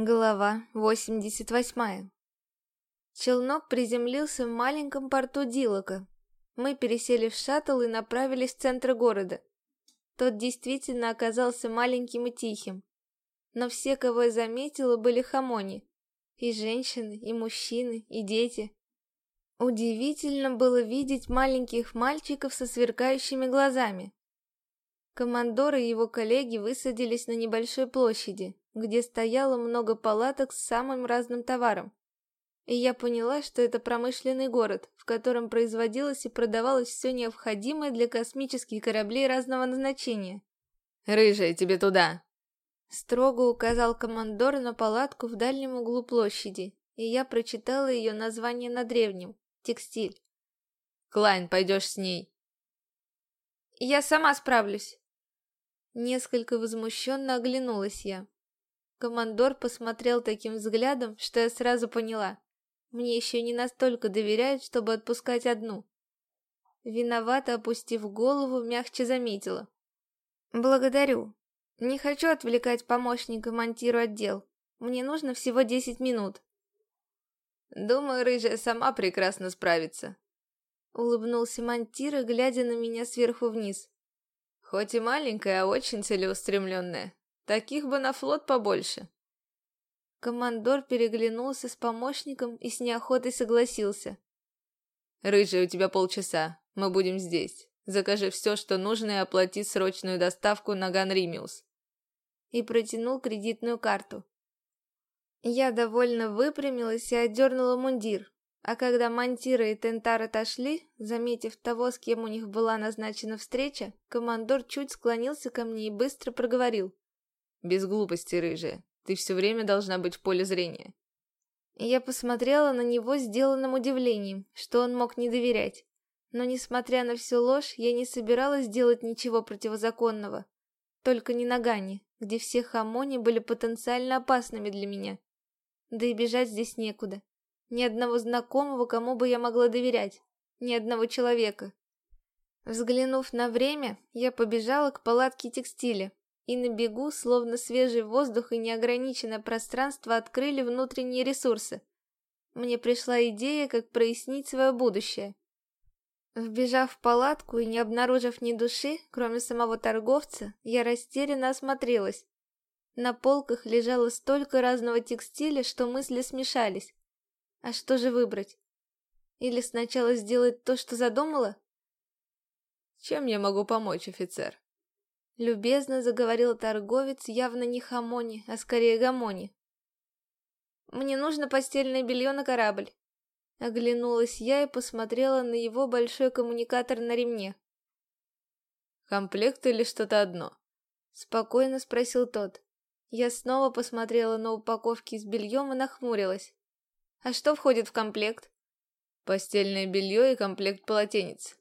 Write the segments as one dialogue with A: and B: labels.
A: Глава 88 Челнок приземлился в маленьком порту Дилока. Мы пересели в шаттл и направились в центр города. Тот действительно оказался маленьким и тихим. Но все, кого я заметила, были хамони. И женщины, и мужчины, и дети. Удивительно было видеть маленьких мальчиков со сверкающими глазами. Командор и его коллеги высадились на небольшой площади, где стояло много палаток с самым разным товаром. И я поняла, что это промышленный город, в котором производилось и продавалось все необходимое для космических кораблей разного назначения.
B: «Рыжая, тебе туда!»
A: Строго указал командор на палатку в дальнем углу площади, и я прочитала ее название на древнем — «Текстиль».
B: «Клайн, пойдешь с ней?»
A: «Я сама справлюсь», Несколько возмущенно оглянулась я. Командор посмотрел таким взглядом, что я сразу поняла. Мне еще не настолько доверяют, чтобы отпускать одну. Виновато опустив голову, мягче заметила. «Благодарю. Не хочу отвлекать помощника монтиру отдел. Мне нужно всего десять минут».
B: «Думаю, рыжая сама прекрасно справится», —
A: улыбнулся монтира, глядя на меня сверху вниз.
B: Хоть и маленькая, а очень целеустремленная. Таких бы на флот побольше.
A: Командор переглянулся с помощником и с неохотой согласился.
B: «Рыжий, у тебя полчаса. Мы будем здесь. Закажи все, что нужно, и оплати срочную доставку на Ганримиус».
A: И протянул кредитную карту. Я довольно выпрямилась и отдернула мундир, а когда Мантира и Тентар отошли, заметив того, с кем у них была назначена встреча, командор чуть склонился ко мне и быстро проговорил.
B: «Без глупости, рыжая. Ты все время должна быть в поле зрения».
A: Я посмотрела на него сделанным удивлением, что он мог не доверять. Но, несмотря на всю ложь, я не собиралась делать ничего противозаконного. Только не на Гане, где все хамони были потенциально опасными для меня. Да и бежать здесь некуда. Ни одного знакомого, кому бы я могла доверять. Ни одного человека. Взглянув на время, я побежала к палатке текстиля. И на бегу, словно свежий воздух и неограниченное пространство, открыли внутренние ресурсы. Мне пришла идея, как прояснить свое будущее. Вбежав в палатку и не обнаружив ни души, кроме самого торговца, я растерянно осмотрелась. На полках лежало столько разного текстиля, что мысли смешались. А что же выбрать? Или сначала сделать то, что задумала?
B: Чем я могу помочь, офицер?
A: Любезно заговорил торговец, явно не хамони, а скорее гамони. Мне нужно постельное белье на корабль. Оглянулась я и посмотрела на его большой коммуникатор на ремне.
B: «Комплект или что-то одно?»
A: Спокойно спросил тот. Я снова посмотрела на упаковки с бельем и нахмурилась. А что входит в комплект?
B: Постельное белье и комплект полотенец.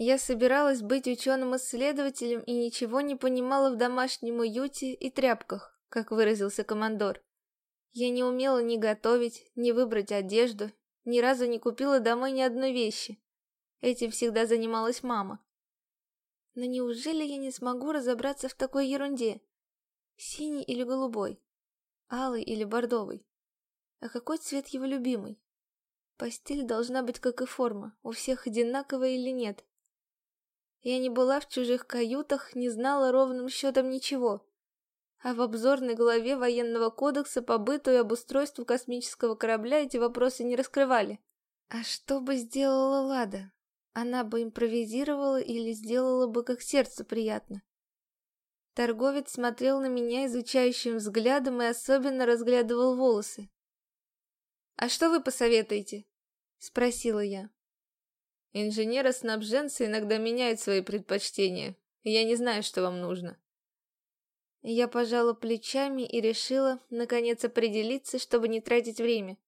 A: Я собиралась быть ученым-исследователем и ничего не понимала в домашнем уюте и тряпках, как выразился командор. Я не умела ни готовить, ни выбрать одежду, ни разу не купила домой ни одной вещи. Этим всегда занималась мама. Но неужели я не смогу разобраться в такой ерунде? Синий или голубой? Алый или бордовый? А какой цвет его любимый? Постель должна быть как и форма, у всех одинаковая или нет. Я не была в чужих каютах, не знала ровным счетом ничего. А в обзорной главе военного кодекса по быту и обустройству космического корабля эти вопросы не раскрывали. А что бы сделала Лада? Она бы импровизировала или сделала бы как сердцу приятно. Торговец смотрел на меня изучающим взглядом и особенно разглядывал волосы. «А что вы посоветуете?» — спросила я.
B: «Инженеры-снабженцы иногда меняют свои предпочтения, я не знаю, что вам нужно».
A: Я пожала плечами и решила, наконец, определиться, чтобы не тратить время.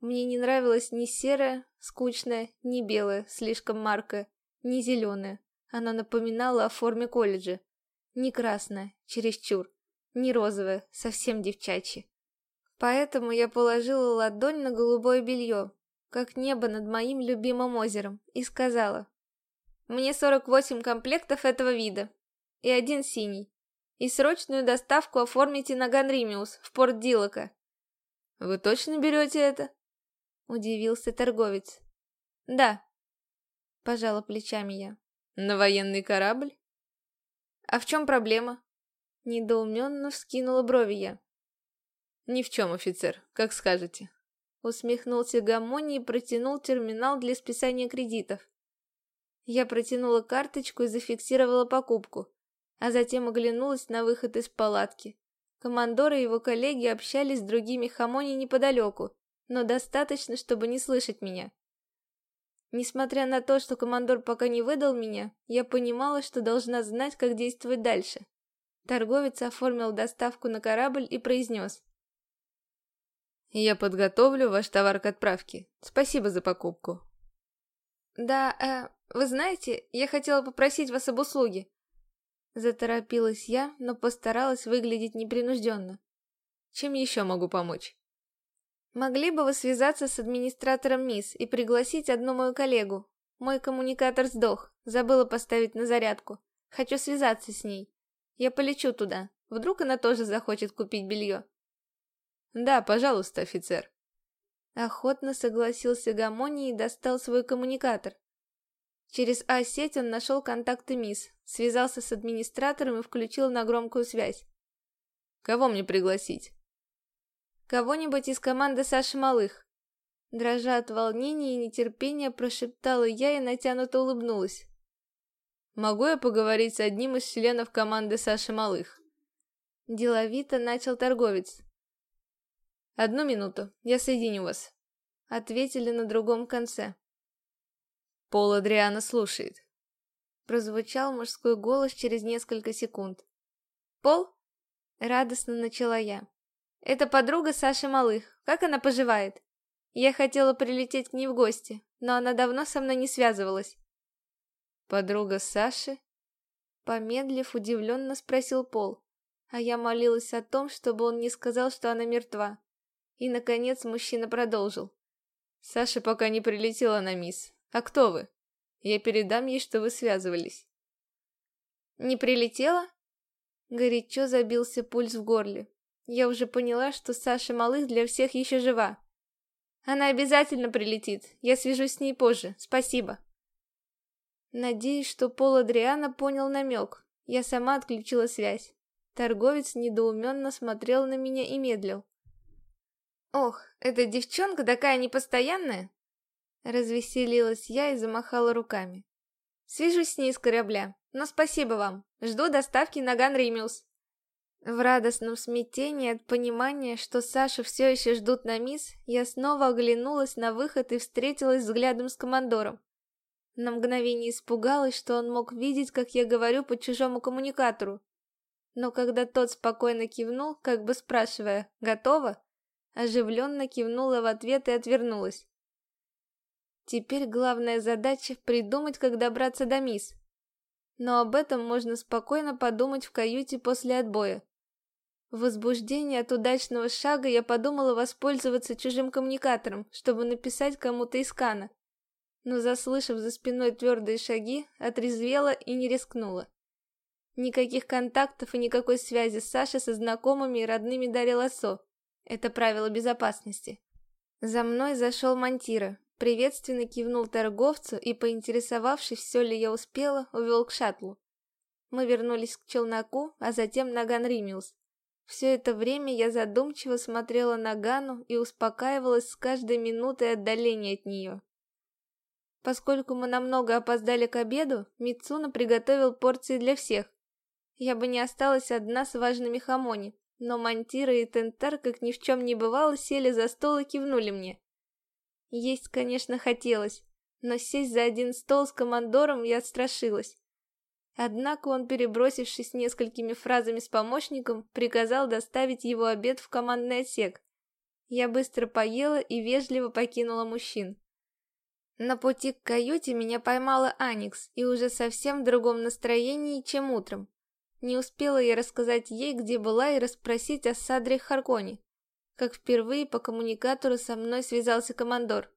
A: Мне не нравилось ни серое, скучное, ни белое, слишком маркое, ни зеленое. Оно напоминало о форме колледжа. Ни красное, чересчур, ни розовое, совсем девчачье. Поэтому я положила ладонь на голубое белье, как небо над моим любимым озером, и сказала. Мне 48 комплектов этого вида. И один синий. И срочную доставку оформите на Ганримиус, в порт Дилока.
B: Вы точно берете это?
A: Удивился торговец. Да. Пожала плечами я.
B: На военный корабль?
A: А в чем проблема? Недоуменно вскинула брови я.
B: Ни в чем, офицер, как скажете.
A: Усмехнулся Гамони и протянул терминал для списания кредитов. Я протянула карточку и зафиксировала покупку, а затем оглянулась на выход из палатки. Командор и его коллеги общались с другими хамони неподалеку, но достаточно, чтобы не слышать меня. Несмотря на то, что командор пока не выдал меня, я понимала, что должна знать, как действовать дальше. Торговец оформил доставку на корабль и произнес.
B: «Я подготовлю ваш товар к отправке. Спасибо за покупку».
A: «Да, э, вы знаете, я хотела попросить вас об услуге». Заторопилась я, но постаралась выглядеть непринужденно.
B: «Чем еще могу помочь?»
A: «Могли бы вы связаться с администратором МИС и пригласить одну мою коллегу? Мой коммуникатор сдох, забыла поставить на зарядку. Хочу связаться с ней. Я полечу туда. Вдруг она тоже захочет купить белье?»
B: «Да, пожалуйста, офицер».
A: Охотно согласился Гамони и достал свой коммуникатор. Через А-сеть он нашел контакты МИС, связался с администратором и включил на громкую связь.
B: «Кого мне пригласить?»
A: «Кого-нибудь из команды Саши Малых». Дрожа от волнения и нетерпения, прошептала я и натянуто улыбнулась.
B: «Могу я поговорить с одним из членов команды Саши Малых?»
A: Деловито начал торговец.
B: «Одну минуту, я соединю вас», —
A: ответили на другом конце.
B: Пол Адриана слушает.
A: Прозвучал мужской голос через несколько секунд. «Пол?» — радостно начала я. «Это подруга Саши Малых. Как она поживает?» Я хотела прилететь к ней в гости, но она давно со мной не связывалась.
B: «Подруга Саши?»
A: Помедлив, удивленно спросил Пол, а я молилась о том, чтобы он не сказал, что она мертва. И, наконец, мужчина продолжил.
B: «Саша пока не прилетела на мисс. А кто вы? Я передам ей, что вы связывались.
A: Не прилетела? Горячо забился пульс в горле. Я уже поняла, что Саша Малых для всех еще жива. Она обязательно прилетит. Я свяжусь с ней позже. Спасибо. Надеюсь, что Пол Адриана понял намек. Я сама отключила связь. Торговец недоуменно смотрел на меня и медлил. «Ох, эта девчонка такая непостоянная!» Развеселилась я и замахала руками. Свяжусь с ней с корабля, но спасибо вам. Жду доставки на Ган Римиус. В радостном смятении от понимания, что Сашу все еще ждут на мисс, я снова оглянулась на выход и встретилась взглядом с командором. На мгновение испугалась, что он мог видеть, как я говорю по чужому коммуникатору. Но когда тот спокойно кивнул, как бы спрашивая «Готово?», оживленно кивнула в ответ и отвернулась. Теперь главная задача — придумать, как добраться до мисс. Но об этом можно спокойно подумать в каюте после отбоя. В возбуждении от удачного шага я подумала воспользоваться чужим коммуникатором, чтобы написать кому-то из Кана. Но, заслышав за спиной твердые шаги, отрезвела и не рискнула. Никаких контактов и никакой связи с Сашей со знакомыми и родными Дарья Лосо. Это правило безопасности. За мной зашел Монтира, Приветственно кивнул торговцу и, поинтересовавшись, все ли я успела, увел к шаттлу. Мы вернулись к челноку, а затем на Ганримиус. Все это время я задумчиво смотрела на Гану и успокаивалась с каждой минутой отдаления от нее. Поскольку мы намного опоздали к обеду, Мицуна приготовил порции для всех. Я бы не осталась одна с важными хамони, но Мантира и Тентар, как ни в чем не бывало, сели за стол и кивнули мне. Есть, конечно, хотелось, но сесть за один стол с командором я отстрашилась. Однако он, перебросившись несколькими фразами с помощником, приказал доставить его обед в командный отсек. Я быстро поела и вежливо покинула мужчин. На пути к каюте меня поймала Аникс и уже совсем в другом настроении, чем утром. Не успела я рассказать ей, где была, и расспросить о Садре Харконе как впервые по коммуникатору со мной связался командор.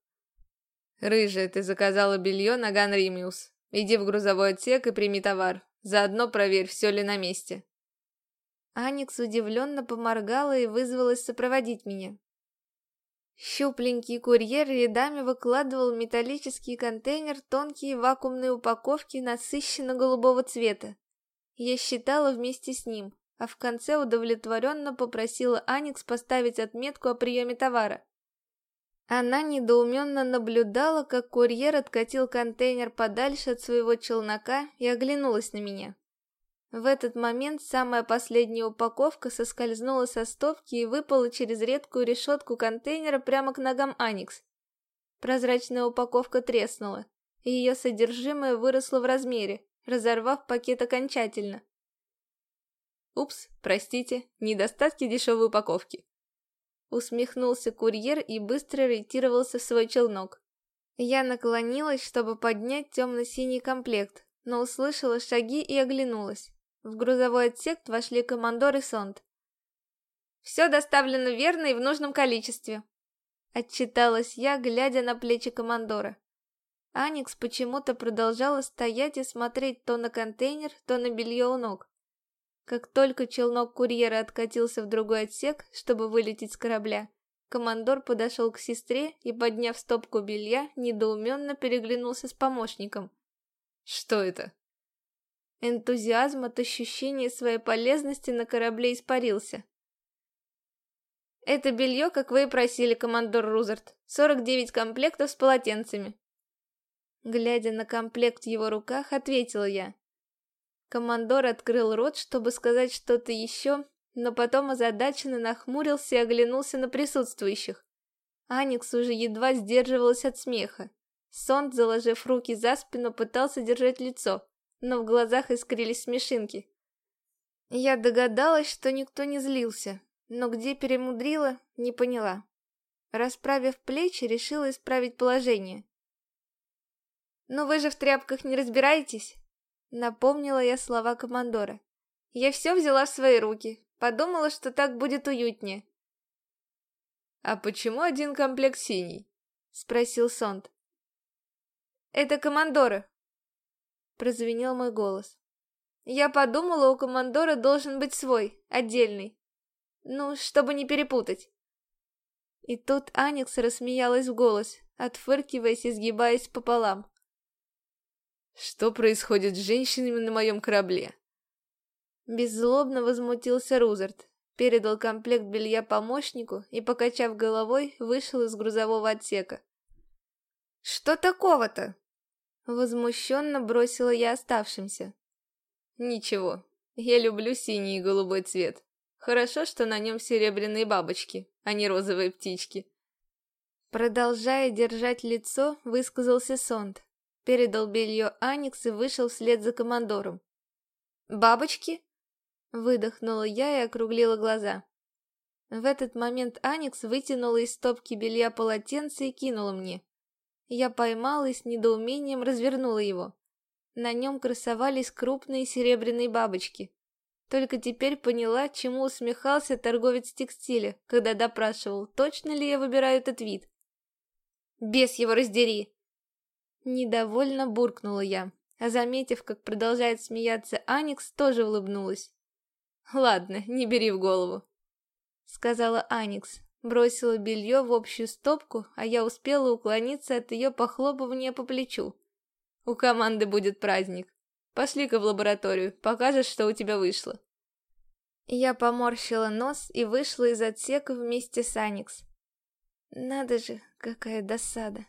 B: «Рыжая, ты заказала белье на Ганримиус. Иди в грузовой отсек и прими товар. Заодно проверь, все ли на месте».
A: Аникс удивленно поморгала и вызвалась сопроводить меня. Щупленький курьер рядами выкладывал в металлический контейнер тонкие вакуумные упаковки насыщенно-голубого цвета. Я считала вместе с ним, а в конце удовлетворенно попросила Аникс поставить отметку о приеме товара. Она недоуменно наблюдала, как курьер откатил контейнер подальше от своего челнока и оглянулась на меня. В этот момент самая последняя упаковка соскользнула со стопки и выпала через редкую решетку контейнера прямо к ногам Аникс. Прозрачная упаковка треснула, и ее содержимое выросло в размере, разорвав пакет окончательно.
B: «Упс, простите, недостатки дешевой упаковки».
A: Усмехнулся курьер и быстро ориентировался в свой челнок. Я наклонилась, чтобы поднять темно-синий комплект, но услышала шаги и оглянулась. В грузовой отсек вошли командор и Сонд. «Все доставлено верно и в нужном количестве», — отчиталась я, глядя на плечи командора. Аникс почему-то продолжала стоять и смотреть то на контейнер, то на белье у ног. Как только челнок курьера откатился в другой отсек, чтобы вылететь с корабля, командор подошел к сестре и, подняв стопку белья, недоуменно переглянулся с помощником.
B: «Что это?»
A: Энтузиазм от ощущения своей полезности на корабле испарился. «Это белье, как вы и просили, командор Рузерт. 49 комплектов с полотенцами». Глядя на комплект в его руках, ответила я. Командор открыл рот, чтобы сказать что-то еще, но потом озадаченно нахмурился и оглянулся на присутствующих. Аникс уже едва сдерживалась от смеха. Сонд, заложив руки за спину, пытался держать лицо но в глазах искрились смешинки. Я догадалась, что никто не злился, но где перемудрила, не поняла. Расправив плечи, решила исправить положение. «Ну вы же в тряпках не разбираетесь?» Напомнила я слова командора. Я все взяла в свои руки, подумала, что так будет уютнее.
B: «А почему один комплект синий?»
A: Спросил Сонд. «Это командора, прозвенел мой голос. Я подумала, у командора должен быть свой, отдельный. Ну, чтобы не перепутать. И тут Аникс рассмеялась в голос, отфыркиваясь и сгибаясь пополам.
B: Что происходит с женщинами на моем корабле?
A: Беззлобно возмутился Рузерт, передал комплект белья помощнику и, покачав головой, вышел из грузового отсека. «Что такого-то?» Возмущенно бросила я оставшимся.
B: Ничего, я люблю синий и голубой цвет. Хорошо, что на нем серебряные бабочки, а не розовые птички.
A: Продолжая держать лицо, высказался Сонд. Передал белье Аникс и вышел вслед за командором. «Бабочки?» Выдохнула я и округлила глаза. В этот момент Аникс вытянула из стопки белья полотенце и кинула мне. Я поймала и с недоумением развернула его. На нем красовались крупные серебряные бабочки. Только теперь поняла, чему усмехался торговец текстиля, когда допрашивал, точно ли я выбираю этот вид. «Бес его раздери!» Недовольно буркнула я, а заметив, как продолжает смеяться Аникс, тоже улыбнулась.
B: «Ладно, не бери в голову», —
A: сказала Аникс, Бросила белье в общую стопку, а я успела уклониться от ее похлопывания по плечу.
B: У команды будет праздник. Пошли-ка в лабораторию, покажешь, что у тебя вышло.
A: Я поморщила нос и вышла из отсека вместе с Аникс. Надо же, какая досада.